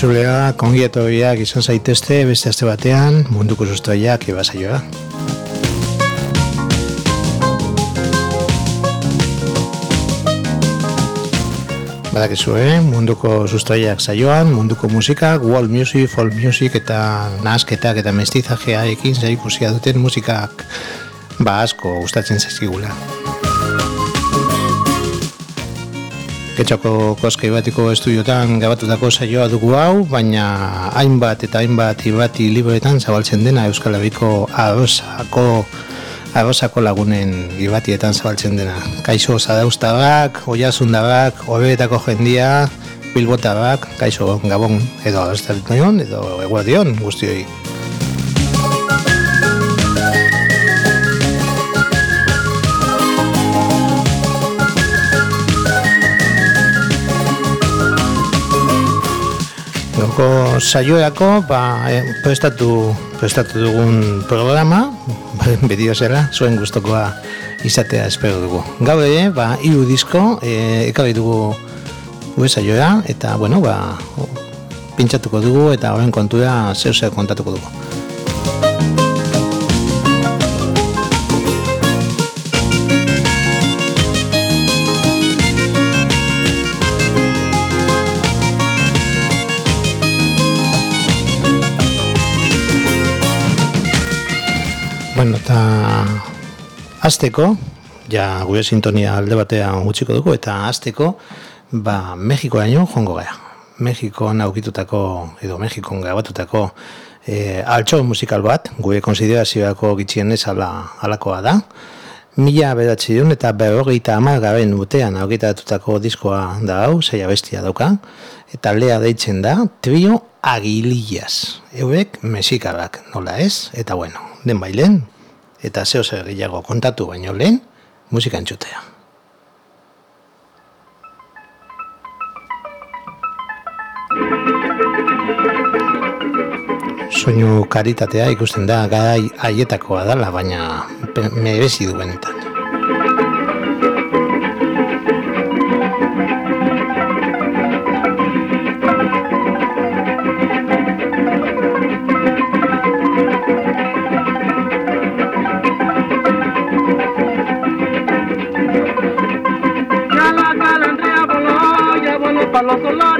entzulea, kongietoiak izan zaitezte beste aste batean, munduko sustoiak ibasaioa. Badakizu, eh? munduko sustoiak saioan, munduko musika, world music, folk music eta nazketak eta mestizajea ekin zaikusia duten musikak ba asko gustatzen zaizkigula. Ketxako koske batiko estudiotan gabatutako saioa dugu hau, baina hainbat eta hainbat ibati libretan zabaltzen dena Euskal Herriko arrosako, arrosako lagunen ibatietan zabaltzen dena. Kaixo zadaustabak, oiazundabak, horretako jendia, bilbotabak, kaixo gabon edo arrostarriton, edo eguardion guztioi. Gaurko saioerako ba, e, prestatu, prestatu dugun programa, bedio zera, zuen gustokoa izatea espero dugu. Gaur ere, ba, iru disko, e, ekarri dugu gure saioera, eta, bueno, ba, pintxatuko dugu, eta horren kontura zeu zer kontatuko dugu. Bueno, eta azteko, ja gure sintonia alde batean utziko dugu, eta azteko, ba, Mexikoaino jongo gara. Mexikon aukitutako, edo Mexikon grabatutako e, altxo musikal bat, gure konsiderazioako gitxien ez ala, alakoa da. Mila bedatzi duen eta berrogeita amargaren butean aurkitatutako diskoa da hau, zeia bestia dauka, eta lea deitzen da, trio agilillas. Eurek mexikarak, nola ez? Eta bueno, den bailen, eta zeo zer gehiago kontatu baino lehen, musika entzutea. Soinu karitatea ikusten da gai haietakoa dala, baina merezi duenetan. Ya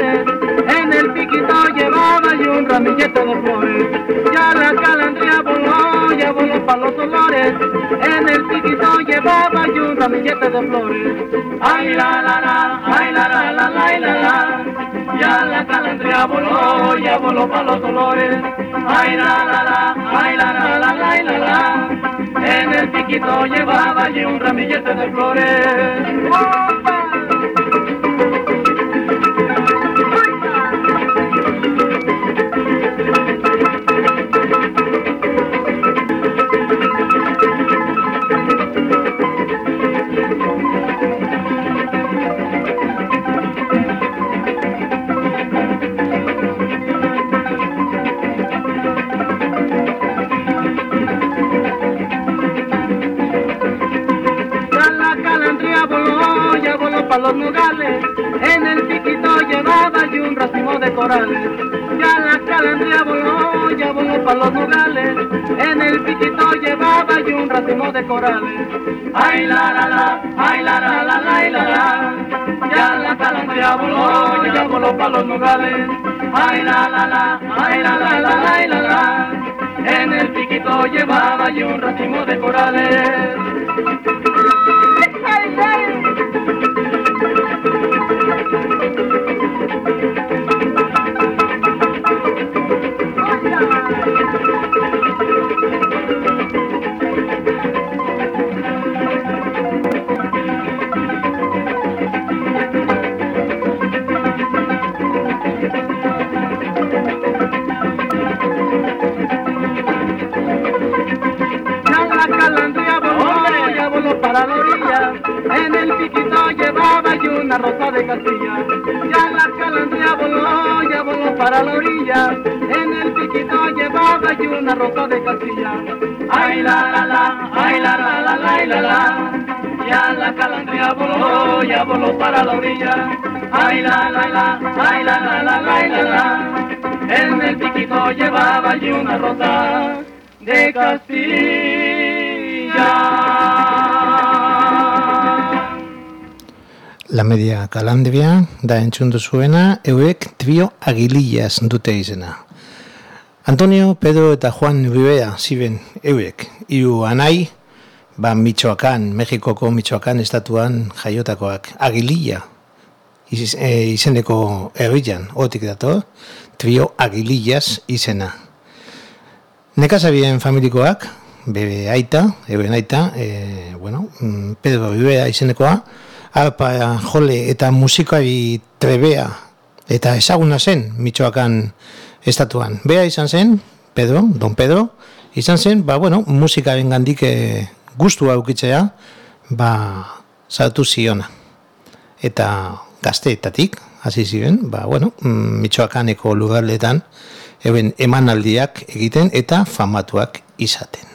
En el piquito llevaba yo un ramillete de flores. Ya la calandria voló, ya voló para los olores. En el piquito llevaba yo un ramillete de flores. Ay la la la, ay la la la la la la. Ya la calandria voló, ya voló para los olores. Ay la la la, ay la la la la la la. En el piquito llevaba yo un ramillete de flores. De corales. Ay la la la, ay la la la la la la. Ya la calandria voló, ya voló para los nogales. Ay la la la, ay la la la la la la. En el piquito llevaba yo un racimo de corales. Una rosa de Castilla. Ay la la la, ay la la la la la la. Ya la calandria voló, ya voló para la orilla. ay la la la, ay la la la la la la. En el piquito llevaba allí una rosa de Castilla. La media kalandria da entzundu zuena, euek trio agilillas dute izena. Antonio, Pedro eta Juan Rivera ziben euek, hiru anai, ba Michoacán, Mexikoko Michoacán estatuan jaiotakoak, agililla, iz, e, izeneko herrian, otik dator, trio agilillas izena. Nekazabien familikoak, bebe aita, euren aita, e, bueno, mm, Pedro Rivera izenekoa, arpa jole eta musikari trebea eta ezaguna zen Michoakan estatuan. Bea izan zen, Pedro, Don Pedro, izan zen, ba, bueno, musikaren gandik e, gustu aukitzea, ba, sartu ziona. Eta gazteetatik, hasi ziren, ba, bueno, mm, Michoakaneko lugarletan, eben emanaldiak egiten eta famatuak izaten.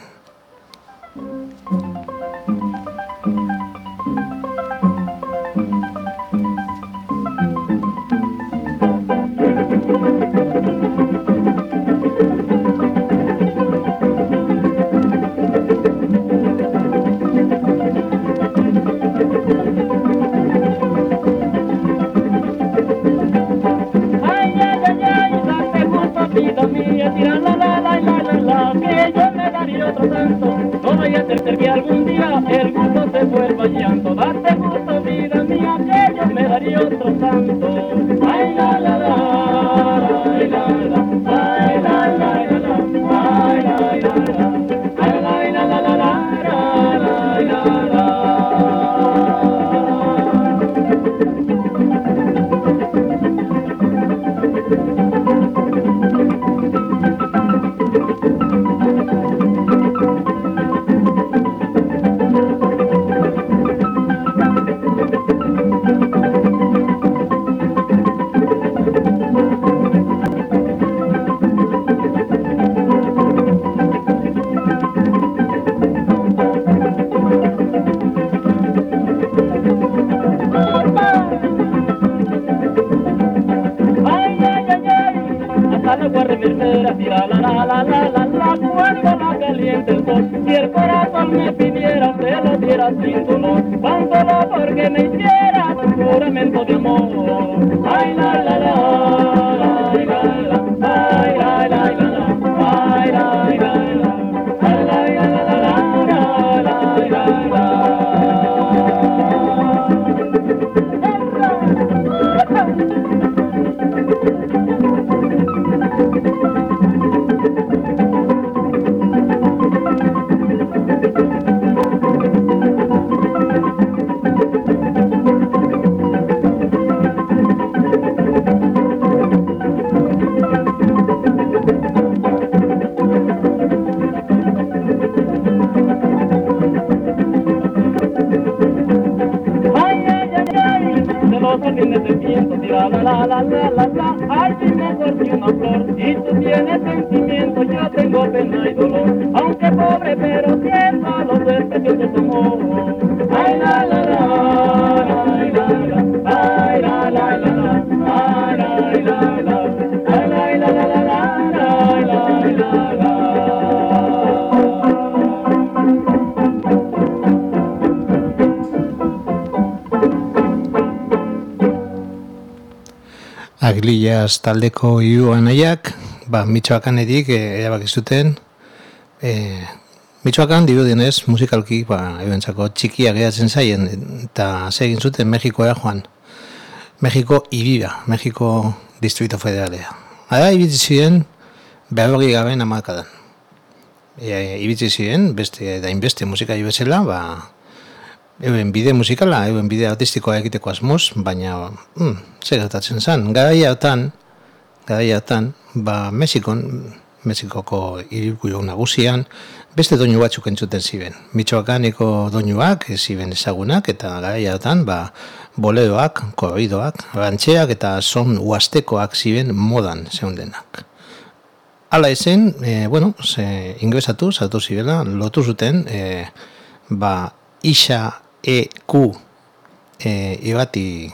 No vaya a ser que algún día el gusto se vuelva llanto. Date gusto, vida mía, que yo me daría otro tanto. Agilillas taldeko hiru anaiak, ba, Michoakanetik e, erabaki zuten, e, Michoakan dirudienez musikalki ba, ebentzako txikia geratzen zaien, eta ze egin zuten Mexikoa joan. Mexiko ibira, Mexiko Distrito Federalea. Ara, ibitzi ziren, berrogi gaben amarkadan. E, ibitzi ziren, beste, da inbeste musika bezala, ba, euren bide musikala, euren bide artistikoa egiteko asmoz, baina, mm, zer gertatzen zen, garai hartan, garai hartan, ba, Mexikon, Mexikoko irikuio nagusian, beste doinu batzuk entzuten ziren. Michoakaneko doinuak, ziren ezagunak, eta garai hartan, ba, boleroak, korridoak, rantxeak eta son uastekoak ziren modan zeundenak. Hala ezen, e, bueno, ze ingresatu, sartu zirela, lotu zuten, e, ba, isa EQ e, irrati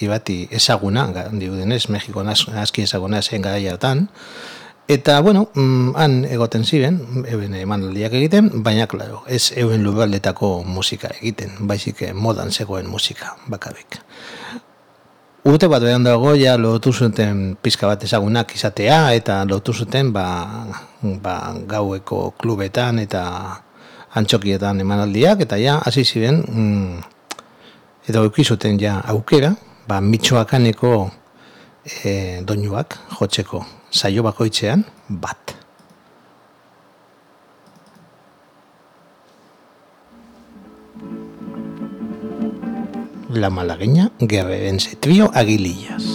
ibati ezaguna, diudenez, Mexiko aski ezaguna zen gara hartan, Eta, bueno, mm, han egoten ziren, eben emanaldiak egiten, baina, klaro, ez eben lugaldetako musika egiten, baizik eh, modan zegoen musika, bakabik. Urte bat behan dago, ja, lotu zuten pizka bat ezagunak izatea, eta lotu zuten, ba, ba, gaueko klubetan eta antxokietan emanaldiak, eta ja, hasi ziren, mm, edo eukizuten ja aukera, ba, mitxoakaneko e, doinuak jotzeko saio bakoitzean bat. La malagueña guerrerense trío Aguilillas.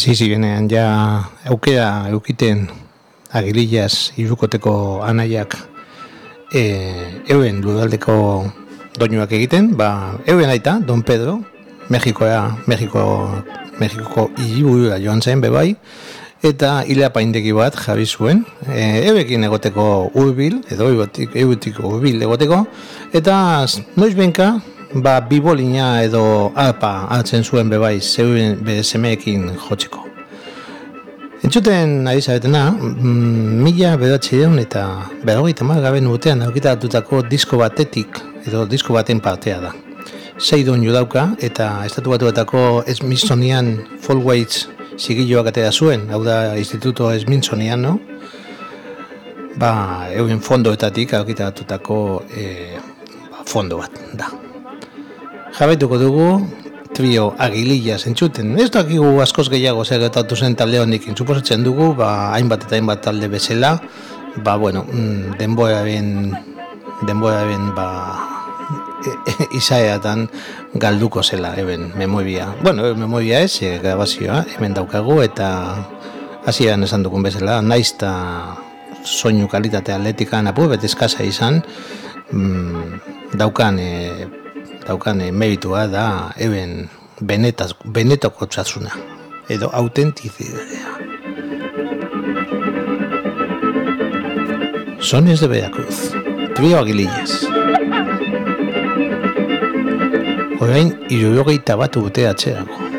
Hasi zirenean ja aukera eukiten agilillas irukoteko anaiak e, euen ludaldeko doinuak egiten, ba, euen aita, Don Pedro, Mexikoa, Mexiko, Mexikoko iriburua joan zen bebai, eta hile apaindegi bat jabi zuen, e, euekin egoteko urbil, edo euetik urbil egoteko, eta noiz benka, ba, bibolina edo apa hartzen zuen bebai zeuen be semeekin jotzeko. Entzuten ari zabetena, mm, mila bedatzi deun eta bedagoita gaben urtean aurkitatutako disko batetik edo disko baten partea da. Sei duen dauka eta estatu batuetako Smithsonian Fallwaits sigilloak atera zuen, hau da instituto Smithsonian, no? Ba, euren fondoetatik aurkitatutako e, fondo bat da jabetuko dugu trio agililla zentzuten. Ez dakigu askoz gehiago zer getatu zen talde honik intzuposatzen dugu, ba, hainbat eta hainbat talde bezala, ba, bueno, mm, denboa ben, denboa ben, ba, izaeatan galduko zela, eben, memoria. Bueno, memoria ez, e, grabazioa, hemen daukagu, eta hasieran esan dugun bezala, naizta soinu kalitate atletikan apu, betezkasa izan, mm, daukan e, daukan e, meritua da eben benetaz, benetako txatzuna edo autentizidea Sones de Veracruz Trio Aguilillas. Horain irurogeita bat urte atxerago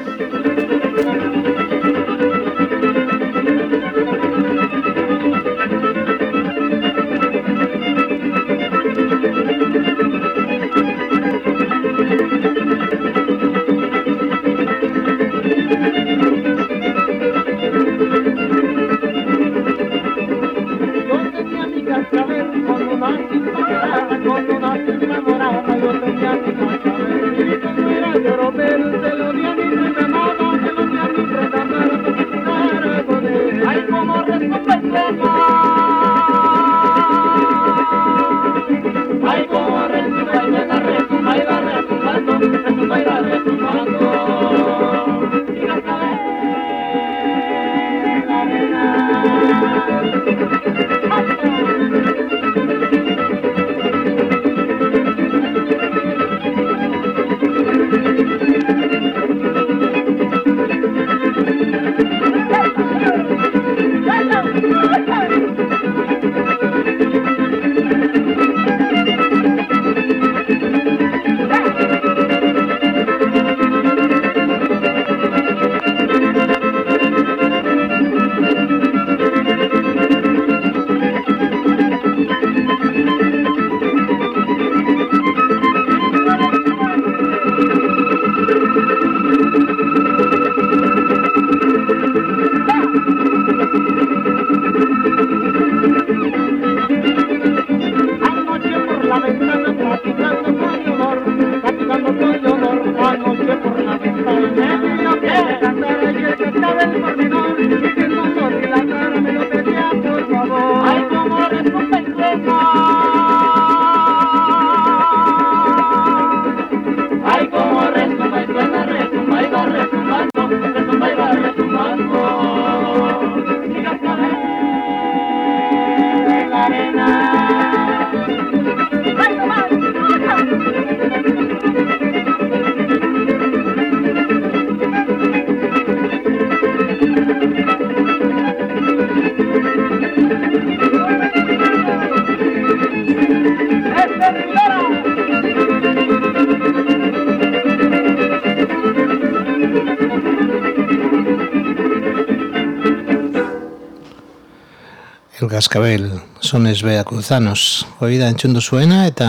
Cascabel sones bea cruzanos hori da entzundu zuena eta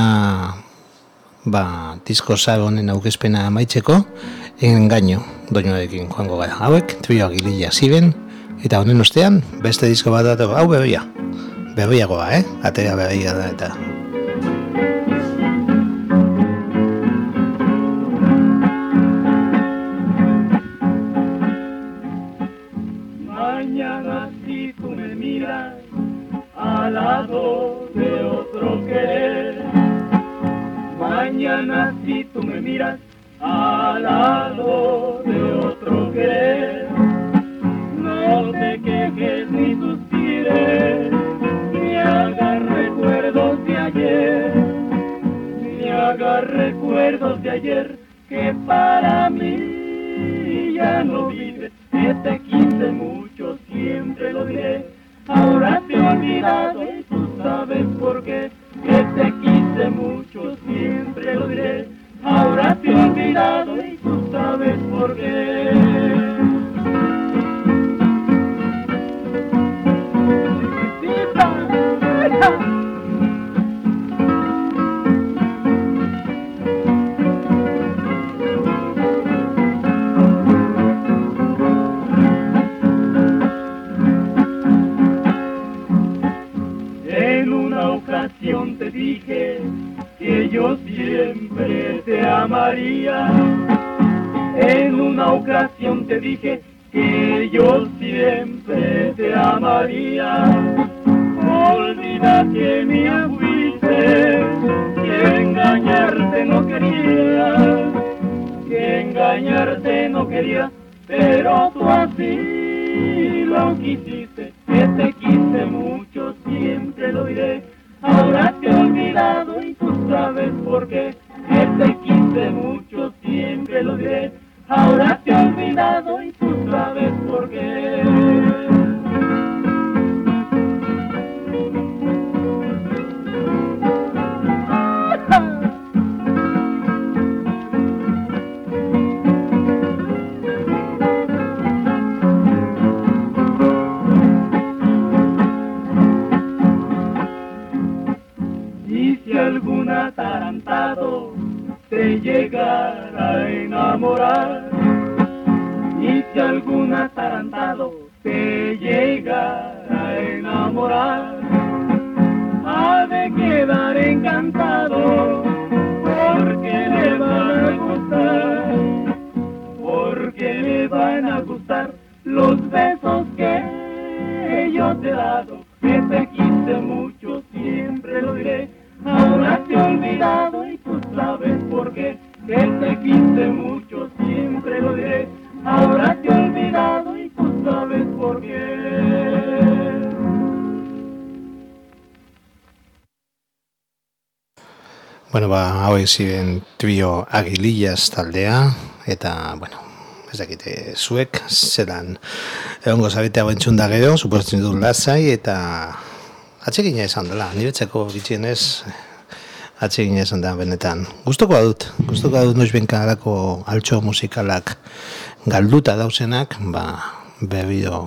ba, disko zagonen aukespena maitzeko engaino doinoekin joango gara. Hauek, trioak gilila ziren eta honen ostean beste disko bat dago hau bebia bebiagoa, eh? atea bebia da eta ziren trio agilillas taldea, eta, bueno, ez dakite zuek, zelan, egongo zabete hau entzun da gero, suposatzen dut lasai, eta atsegina esan dela, niretzeko gitxienez, atsegina esan da benetan. Gustoko dut, gustoko dut noiz benka alako altxo musikalak galduta dauzenak, ba, bebido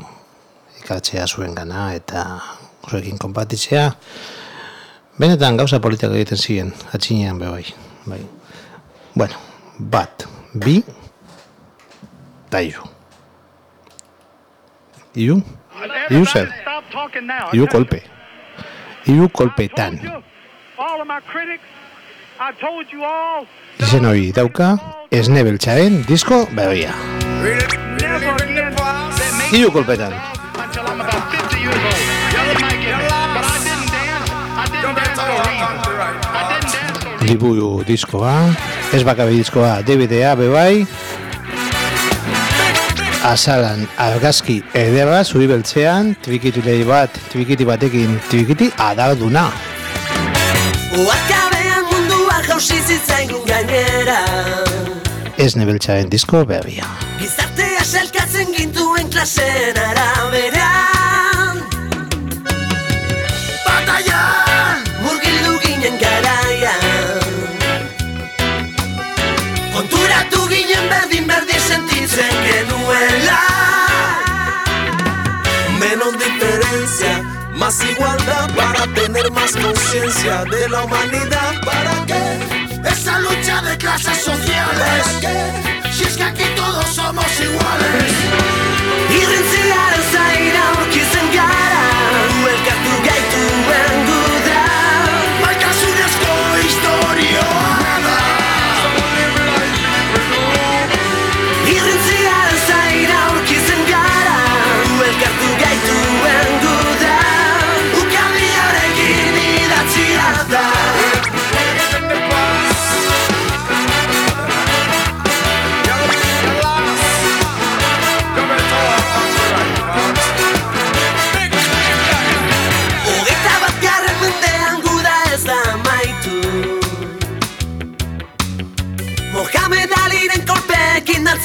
ikatzea zuen gana, eta zuekin konpatitzea, Benetan gauza politak egiten ziren, atxinean be Bueno, bat, bi, eta iru. Iru? Iru zer? Iru kolpe. Iru kolpetan. Izen hori dauka, esne beltxaren disko berria. Iru kolpetan. until I'm Liburu diskoa, ez bakabe diskoa, DVD-a bebai, azalan argazki ederra zuri beltzean, trikiti bat, trikiti batekin, trikiti adarduna. Uakabean mundua jausi zitzaigun gainera Ez nebeltzaren disko berria. Gizartea selkatzen gintuen klasen araberan más igualdad para tener más conciencia de la humanidad. ¿Para qué? Esa lucha de clases sociales. ¿Para qué? Si es que aquí todos somos iguales.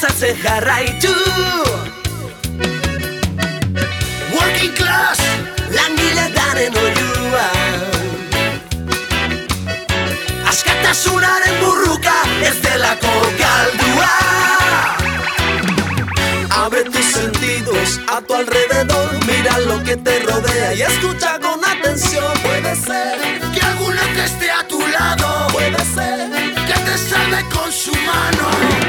Kolpeekin dantzatzen jarraitu Working class, langile daren oiua Askatasunaren burruka ez delako galdua Abre tus sentidos a tu alrededor, mira lo que te rodea y escucha con atención. Puede ser que alguno que esté a tu lado, puede ser que te salve con su mano.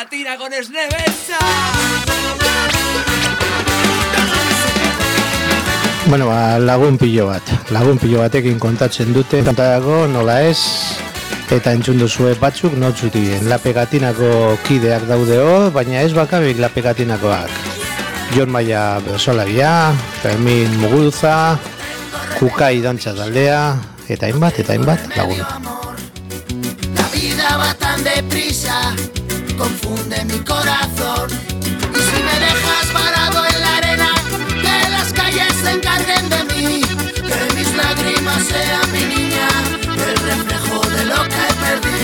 La pegatina con Snevesa. Bueno, ba, lagun pilo bat. Lagun pilo batekin kontatzen dute. Kontadago, nola ez, eta entzun duzue batzuk notzu diren. La pegatinako kideak daude hor, baina ez bakabik la pegatinakoak. Jon Maia Bersolaria, Fermin Muguruza, Kukai Dantza Taldea, eta hainbat, eta hainbat lagun. La vida va tan deprisa, confunde mi corazón. Y si me dejas parado en la arena, que las calles se encarguen de mí. Que mis lágrimas sean mi niña, el reflejo de lo que perdí.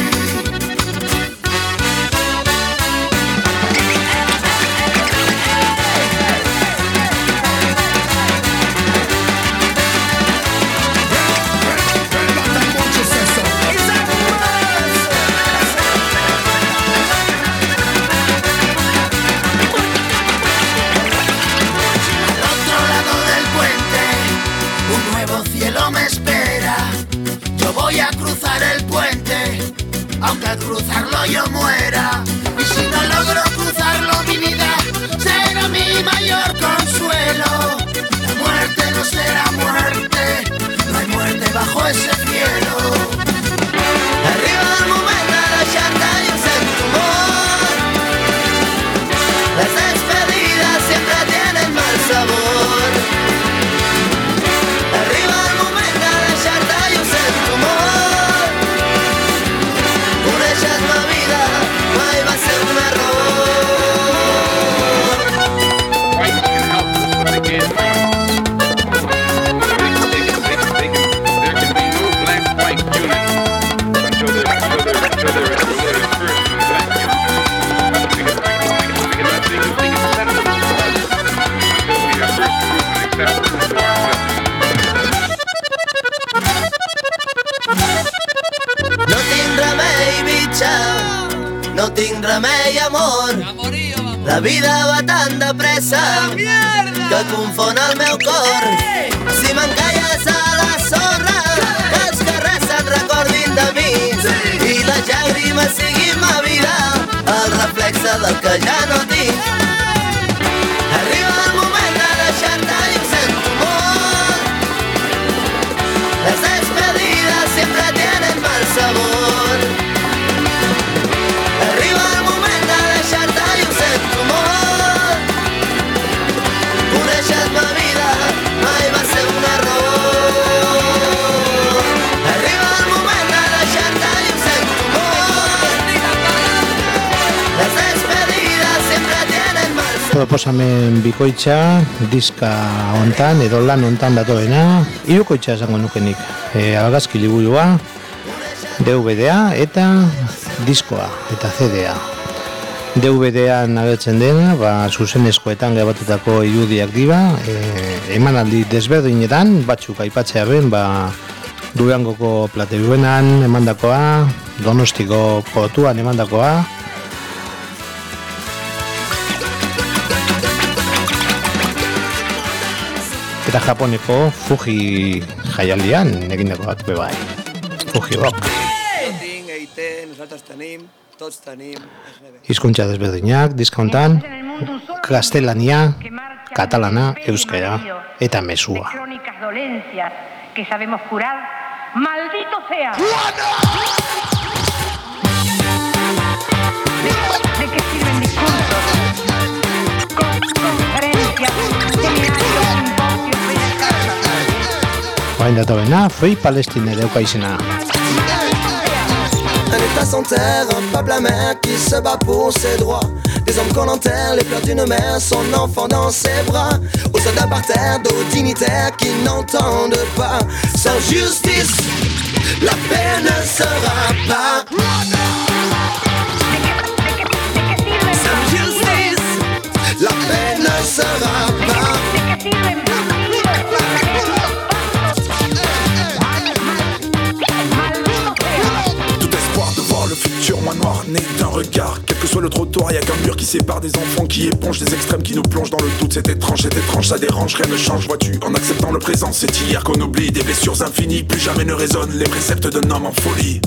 Cruzarlo yo muera. Y si no logro cruzarlo, mi vida será mi mayor consuelo. Muerte no será muerte, no hay muerte bajo ese cielo. Bikoitza, diska hontan, edo lan hontan datoena, irukoitza esango nukenik. E, algazki liburua, DVD-a eta diskoa eta CD-a. DVD-an agertzen dena, ba, zuzenezkoetan gabatutako irudiak dira, e, emanaldi desberdinetan, batzuk aipatzea ben, ba, Durangoko plateruenan emandakoa, Donostiko portuan emandakoa, eta Japoneko Fuji jaialdian egindakoak be bai. Fuji rock. Hizkuntza desberdinak, diskontan, gaztelania, katalana, euskara eta mesua. crónicas dolencias que sabemos curar, maldito sea. Free Palestine. Un état sans terre, un peuple amer qui se bat pour ses droits. Des hommes qu'on enterre, les pleurs d'une mère, son enfant dans ses bras. Aux soldats par terre, aux dignitaires qui n'entendent pas. Sans justice, la paix ne sera pas. Sans justice, la paix ne sera pas. Moins noir né d'un regard. Quel que soit le trottoir, y a qu'un mur qui sépare des enfants qui épongent des extrêmes qui nous plongent dans le doute. C'est étrange, c'est étrange, ça dérange, rien ne change, vois-tu. En acceptant le présent, c'est hier qu'on oublie des blessures infinies. Plus jamais ne résonnent les préceptes d'un homme en folie.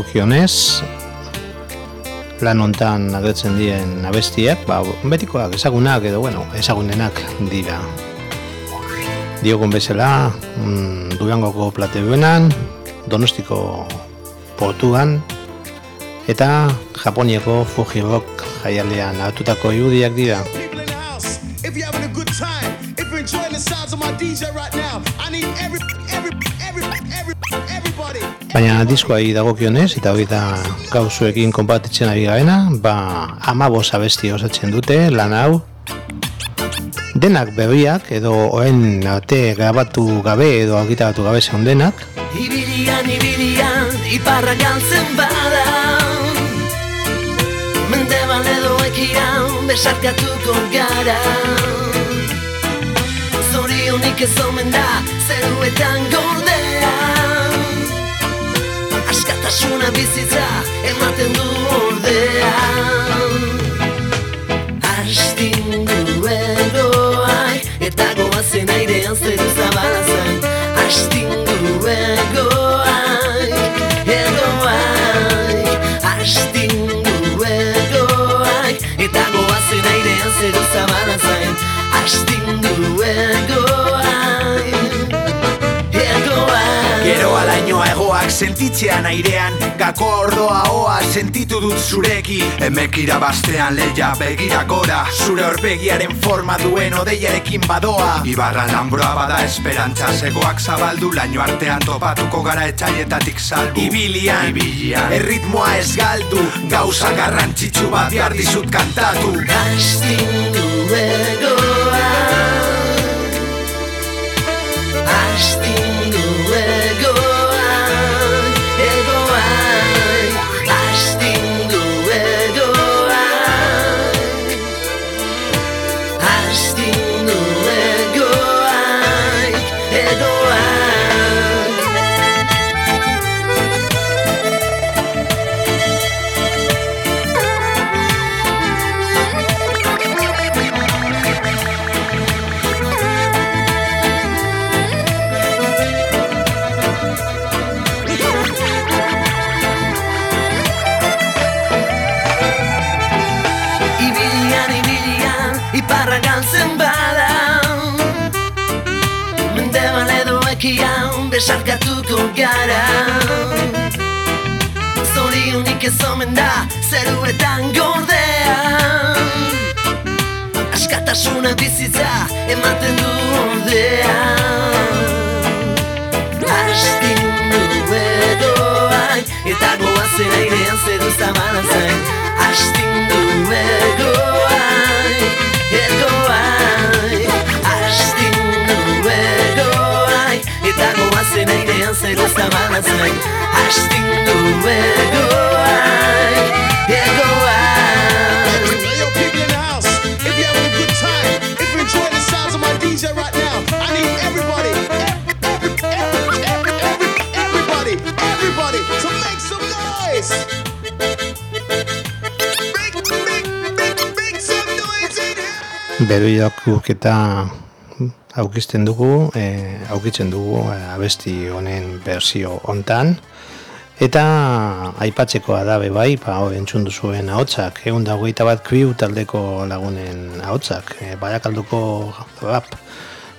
Dagokionez, lan hontan agertzen diren abestiak, ba, betikoak, ezagunak edo, bueno, ezagunenak dira. Diogun bezala, mm, Durangoko plateuenan, Donostiko portugan, eta Japoniako Fuji Rock jaialean hartutako irudiak dira. If you're having a good time, if you're enjoying the sounds of my DJ right now, I need every. Baina diskoai dagokionez, eta hori da gauzuekin konpartitzen ari gaena, ba, amabos abesti osatzen dute, lan hau, denak berriak, edo oen arte grabatu gabe, edo argitaratu gabe zeundenak, Ibilian, ibilian, iparra galtzen bada. Mendebal edo ekian, besarkatuko gara. Zorionik ez omen da, zeruetan gordea Askatasuna bizitza, ematen du ordea Astindu egoai, eta goazen airean zeru zabala zen Astindu sentitzean airean Gako ordoa hoa sentitu dut zureki Emek irabastean leia begira gora Zure horpegiaren forma duen odeiarekin badoa. Ibarran lambroa bada esperantza Zegoak zabaldu laino artean topatuko gara etxaietatik salbu. Ibilian, Ibilian. Erritmoa ez galdu Gauza garrantzitsu bat behar dizut kantatu. Astindu egoa beroiak eta aukisten dugu, e, aukitzen dugu e, abesti honen berzio hontan. Eta aipatzekoa da be bai, ba, entzun duzuen ahotsak, egun da hogeita bat kriu taldeko lagunen ahotsak, e, baiakalduko rap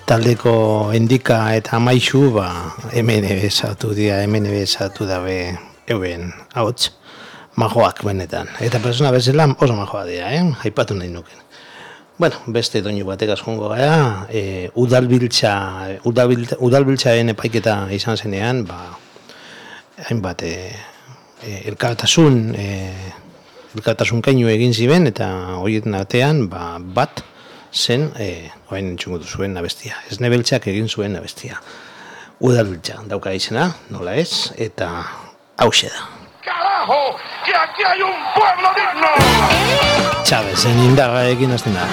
taldeko endika eta maixu, ba, hemen sartu dira, hemen sartu dabe euren ahots majoak benetan. Eta persona bezala oso majoa dira, eh? aipatu nahi nuken. Bueno, beste doinu batekaz jongo gara, e, udalbiltza, udalbiltza, udalbiltzaren epaiketa izan zenean, ba, hainbat e, e, elkartasun, e, elkartasun kainu egin ziben, eta horietan artean, ba, bat zen, e, orain entzungo zuen abestia. Ez nebeltzak egin zuen abestia. Udalbiltza, dauka izena, nola ez, eta hause da. ¡Carajo! ¡Que aquí hay un pueblo digno! Chavezen indarrarekin hasten da.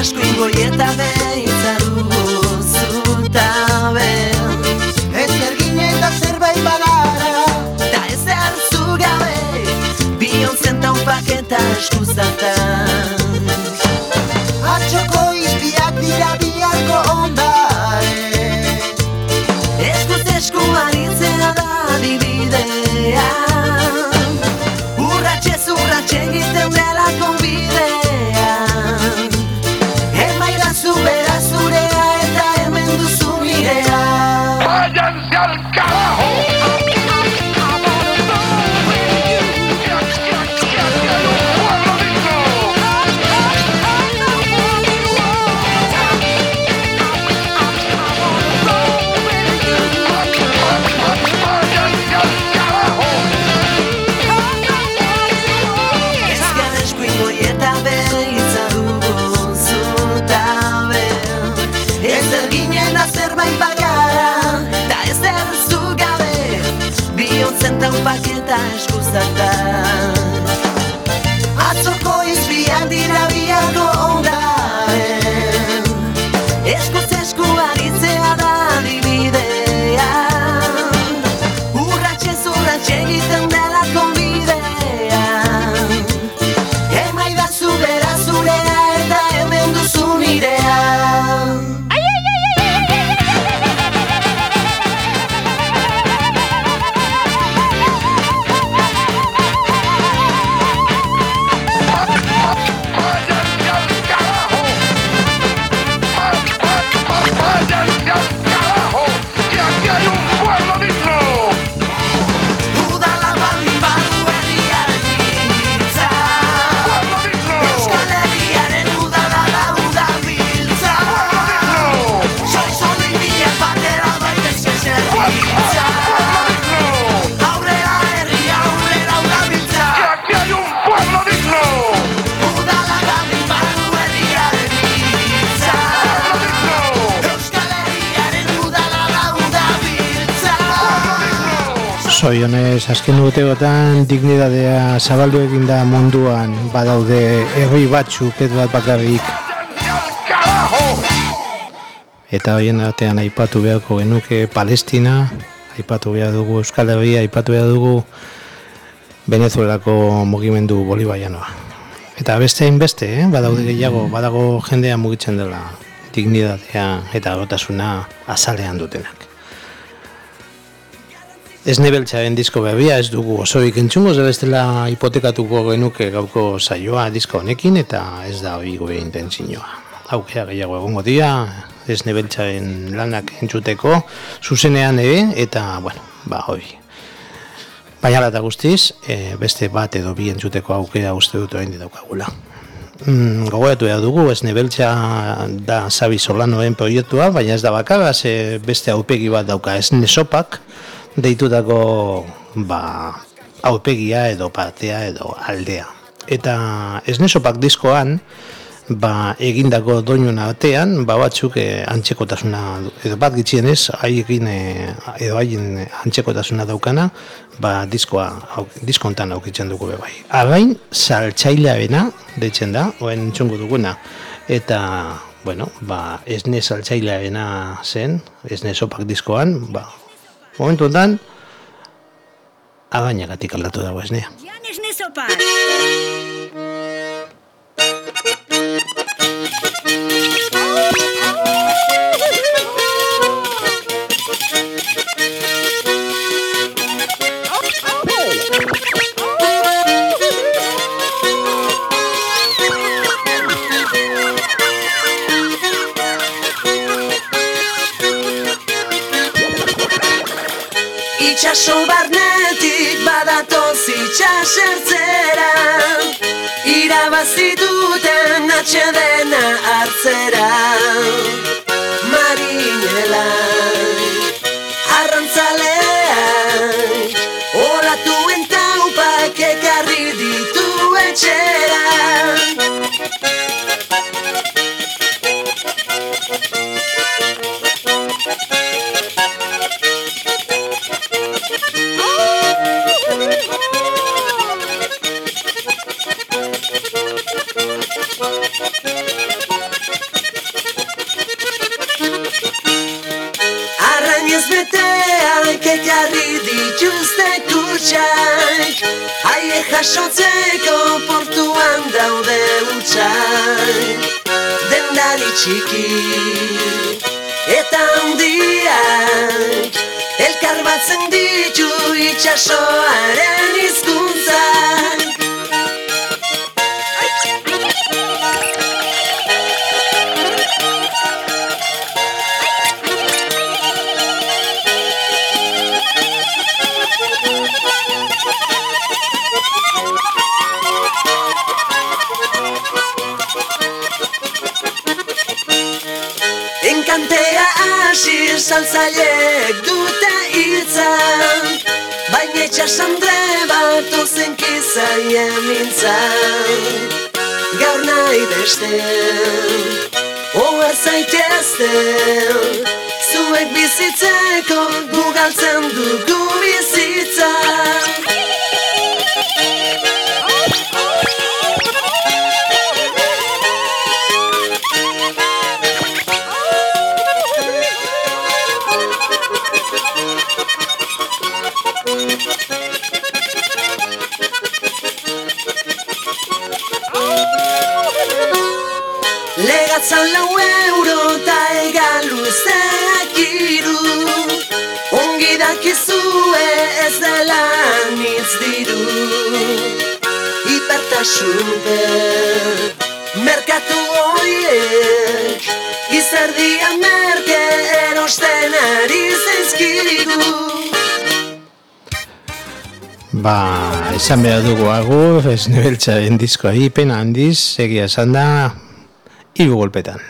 Esku gorieta beitzaru zutabe eskuzatan Atxoko izpiak dira biharko ondare Eskuz esku aritzea da dibidea Urratxe zurratxe egiten dela konbidea Emaira zubera zurea eta hemen duzu nirea. ¡Váyanse al carajo! Bihontzen taupak eta eskuzata Atzoko izbiak dira biako Zoionez, azken urteotan dignidadea zabaldu egin da munduan badaude herri batzuk ez bat bakarrik eta horien artean aipatu beharko genuke Palestina, aipatu behar dugu Euskal Herria, aipatu behar dugu Venezuelako mugimendu bolibaianoa. Eta beste hainbeste, eh? badaude gehiago, badago jendea mugitzen dela dignidadea eta gotasuna azalean dutenak. Ez nebeltzaren disko berria ez dugu osoik entzungo, zer bestela hipotekatuko genuke gauko saioa disko honekin eta ez da hori gure intentzioa. Aukera gehiago egongo dira, ez nebeltzaren lanak entzuteko, zuzenean ere, eta, bueno, ba, hori. Baina eta guztiz, e, beste bat edo bi entzuteko aukera uste dut orain daukagula. Mm, gogoratu behar dugu, ez nebeltza da Sabi Solanoen proiektua, baina ez da bakarra, ze beste aupegi bat dauka, ez nesopak, deitutako ba, aupegia edo partea edo aldea. Eta ez nesopak diskoan, ba, egindako doinun artean, ba, batzuk eh, antzekotasuna, edo bat gitxienez, haiekin eh, edo haien antzekotasuna daukana, ba, diskoa, au, diskontan aukitzen dugu be bai. Arrain, saltzailearena, deitzen da, oen entzungo duguna, eta, bueno, ba, esne saltzailearena zen, esne sopak diskoan, ba, momentu ondan, againagatik aldatu dago esnea. Janes Nesopa. Itxaso barnetik badatoz itxasertzera Irabazi duten atxedena hartzera. Marinela jarri dituzte kutsak Aie jasotzeko portuan daude utxak Dendari txiki eta handiak. Elkar batzen ditu itxasoaren izkuntzak saltzaileek dute hitza Baina itxasandre bat ozen kizaien mintzan Gaur nahi beste Oa zaitezte Hipertasuper Merkatu horiek Gizardia merke erosten ari zaizkigu Ba, esan behar dugu agur, ez nebeltzaren diskoari, pena handiz, egia esan da, hiru golpetan.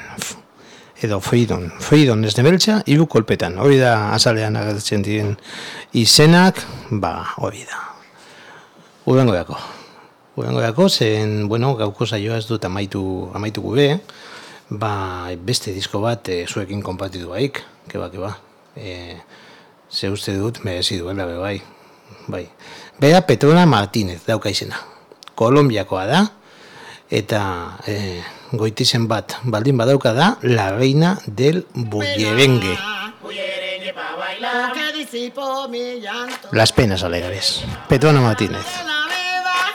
Edo feidon, feidon ez nebeltza, hiru golpetan. Hori da azalean agertzen diren izenak, ba, hori da. Urengo dako. Urengo dako, zen, bueno, gauko saioa ez dut amaitu, amaitu gube, ba, beste disko bat e, zuekin konpartitu baik, keba, keba. E, ze uste dut, merezi duela, be bai. Bai. Bera Petrona Martínez dauka izena. Kolombiakoa da, eta e, goitizen bat baldin badauka da, la reina del bullerengue. Las penas alegres. Petrona Martínez.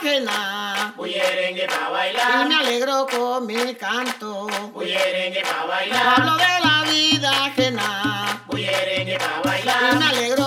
ajena. Bullerengue. Y me alegro con mi canto. Bailar. Hablo de la vida ajena. Y me alegro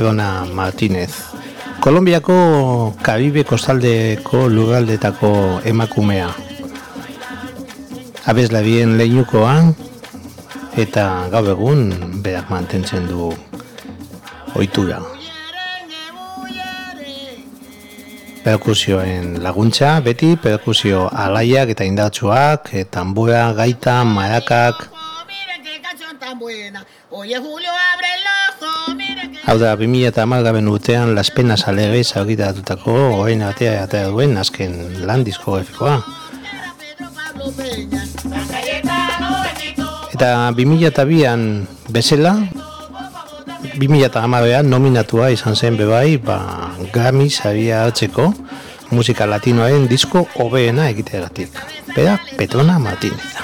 da Petrona Martinez. Kolombiako Karibe kostaldeko lurraldetako emakumea. Abeslarien leinukoa eta gaur egun berak mantentzen du ohitura. Perkusioen laguntza, beti perkusio alaiak eta indartsuak, e, tambora, gaita, marakak. Oye, Julio, abre el ojo, mira. Hau da, 2000 eta amalgaben urtean Las Penas Alegres argitaratutako orain atea eta duen azken lan Cayetano, bendito. Eta 2000 eta bian bezala, 2000 eta nominatua izan zen bebai, ba, Grammy saria hartzeko musika latinoaren disko hobeena egiteagatik. Bera, Petrona Martínez.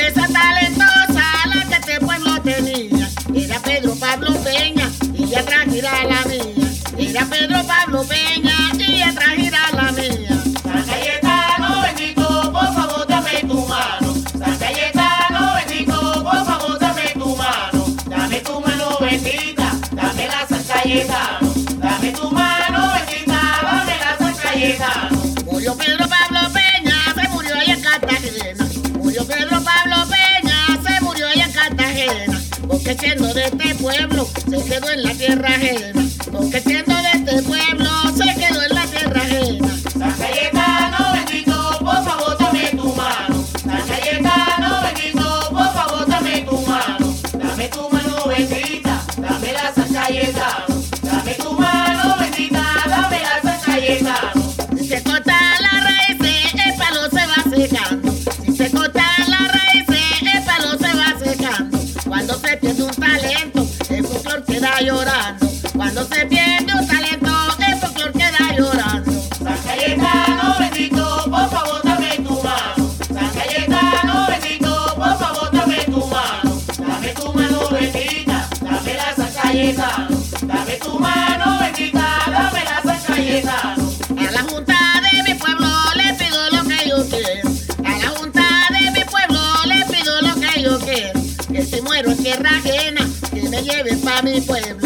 este Pablo Peña y gira la mía. San Cayetano, bendito, por favor, dame tu mano. San Cayetano, bendito, por favor, dame tu mano. Dame tu mano bendita, dame la San Cayetano. Dame tu mano bendita, dame la San Cayetano. Murió Pedro Pablo Peña, se murió allá en Cartagena. Murió Pedro Pablo Peña, se murió allá en Cartagena. Porque siendo de este pueblo, se quedó en la tierra ajena. Porque siendo Dame tu mano bendita, dame la Cayetano. A la junta de mi pueblo le pido lo que yo quiero. A la junta de mi pueblo le pido lo que yo quiero. Que si muero en tierra ajena, que me lleven pa' mi pueblo.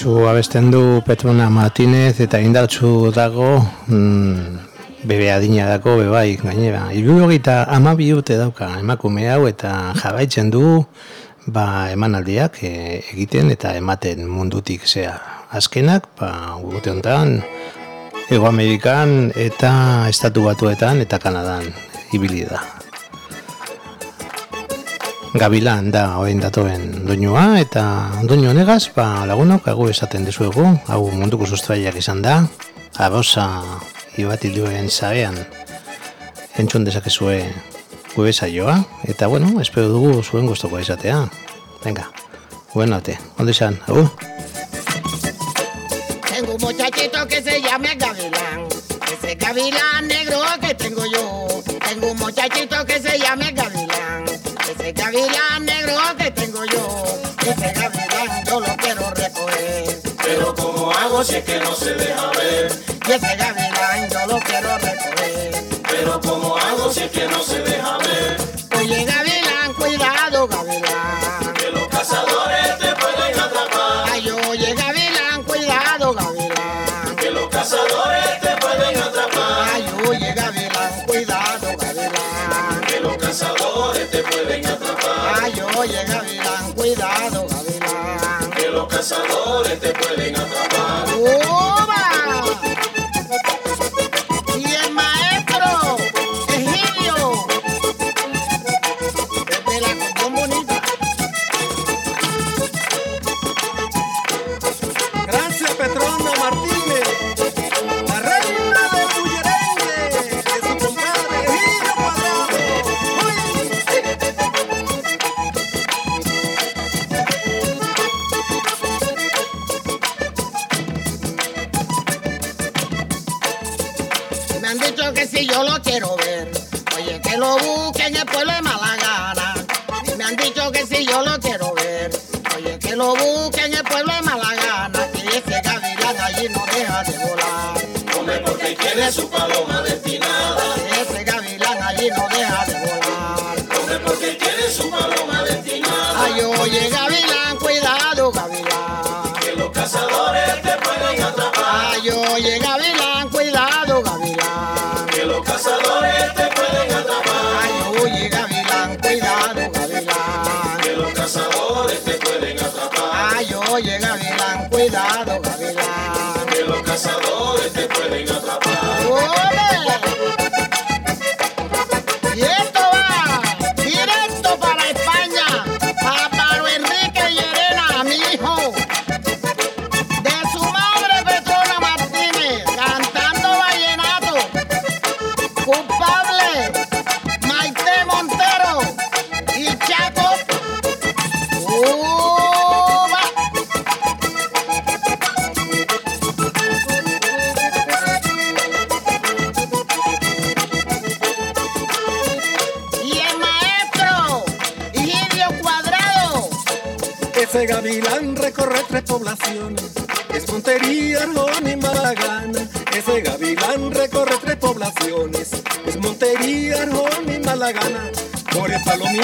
indartsu abesten du Petrona Martinez eta indartsu dago mm, bebe adina dako bebai gainera. Irurogeita amabi urte dauka emakume hau eta jarraitzen du ba, emanaldiak e, egiten eta ematen mundutik zea. Azkenak, ba, urte honetan, Ego Amerikan eta Estatu Batuetan eta Kanadan ibili da. Gabilan da orain datoen doinua eta doinu honegaz ba lagunok hau esaten dizuegu hau munduko sustraiak izan da abosa ibati duen zabean entzun dezakezue gube saioa eta bueno espero dugu zuen gustoko izatea. Venga bueno te ondo izan hau Tengo un muchachito que se llame Gavilán Ese Gavilán negro que tengo yo. Tengo un muchachito que se llame Gavilán si es que no se deja ver. Y ese gavilán yo lo quiero recoger. Pero como hago si es que no se deja ver.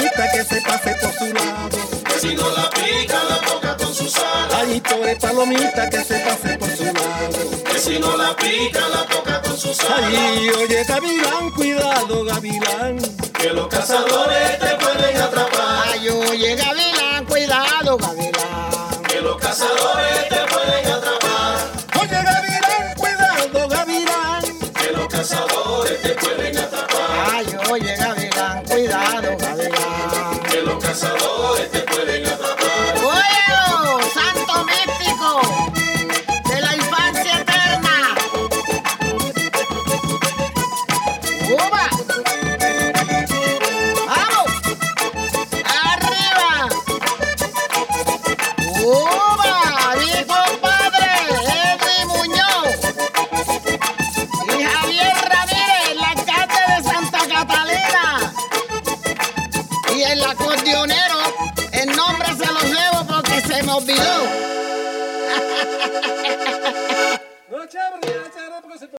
que se pase por su lado. Si no la pica, la toca con su sal. Ay, pobre palomita que se pase por su lado. Que si no la pica, la toca con su sal. Ay, oye, gavilán, cuidado, gavilán. Que los cazadores te pueden atrapar. Ay, oye, gavilán, cuidado, gavilán. Que los cazadores te pueden atrapar.